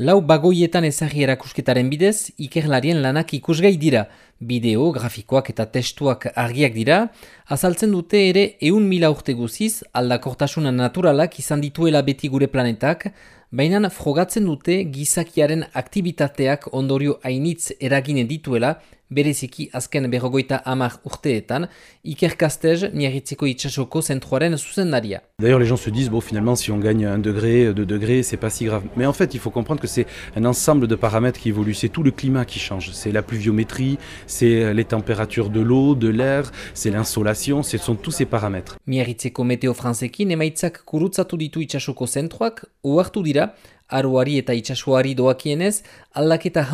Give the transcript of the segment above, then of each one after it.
Lau bagoietan ezagri erakusketaren bidez, ikerlarien lanak ikusgai dira. Bideo, grafikoak eta testuak argiak dira, azaltzen dute ere eun mila urte guziz aldakortasuna naturalak izan dituela beti gure planetak, baina frogatzen dute gizakiaren aktivitateak ondorio hainitz eragine dituela bereziki azken berrogoita amar urteetan, Iker Kastez, miarritzeko itxasoko zuzendaria. D'ailleurs, les gens se disent, bon, finalement, si on gagne un degré, deux degrés, c'est pas si grave. Mais en fait, il faut comprendre que c'est un ensemble de paramètres qui évoluent. C'est tout le climat qui change. C'est la pluviométrie, c'est les températures de l'eau, de l'air, c'est l'insolation, ce sont tous ces paramètres. Miarritzeko meteo francekin emaitzak kurutzatu ditu itxasoko uartu dira, aruari eta itxasuari doakienez, aldaketa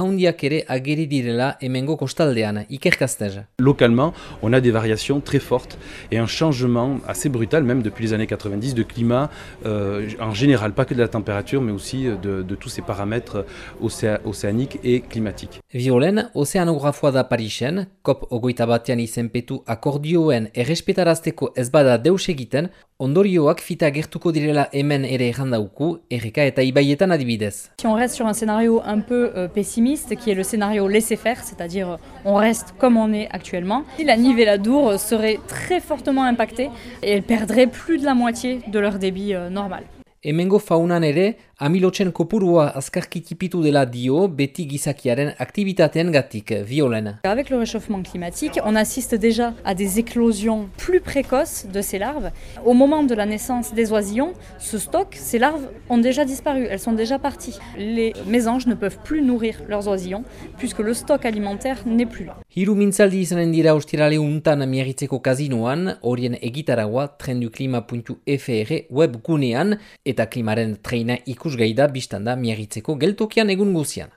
ere ageri direla emengo kostaldean, ikerkastez. Localement, on a des variations très fortes et un changement assez brutal, même depuis les années 90, de climat euh, en général, pas que de la température, mais aussi de, de tous ces paramètres océ océaniques et climatiques. Violen, ozeanografoa da Parisen, COP ogoita batean izenpetu akordioen errespetarazteko ez bada deus egiten, ondorioak fita gertuko direla hemen ere errandauku, erreka eta ibaietan adibidez. Si on reste sur un scénario un peu euh, pessimiste, qui est le scénario laisser faire, c'est-à-dire euh, on reste comme on est actuellement, la Niveladour serait très fortement impactée et elle perdrait plus de la moitié de leur débit euh, normal. Hemengo faunan ere, amilotzen kopurua azkarki tipitu dela dio beti gizakiaren aktivitatean gatik, violen. Avec le réchauffement climatique, on assiste déjà à des éclosions plus précoces de ces larves. Au moment de la naissance des oisillons, ce stock, ces larves ont déjà disparu, elles sont déjà parties. Les mésanges ne peuvent plus nourrir leurs oisillons puisque le stock alimentaire n'est plus là. Hiru mintzaldi izanen dira ustirale untan miarritzeko kazinoan, horien egitaragoa trenduklima.fr webgunean eta klimaren treina ikusgai da biztanda miarritzeko geltokian egun guzian.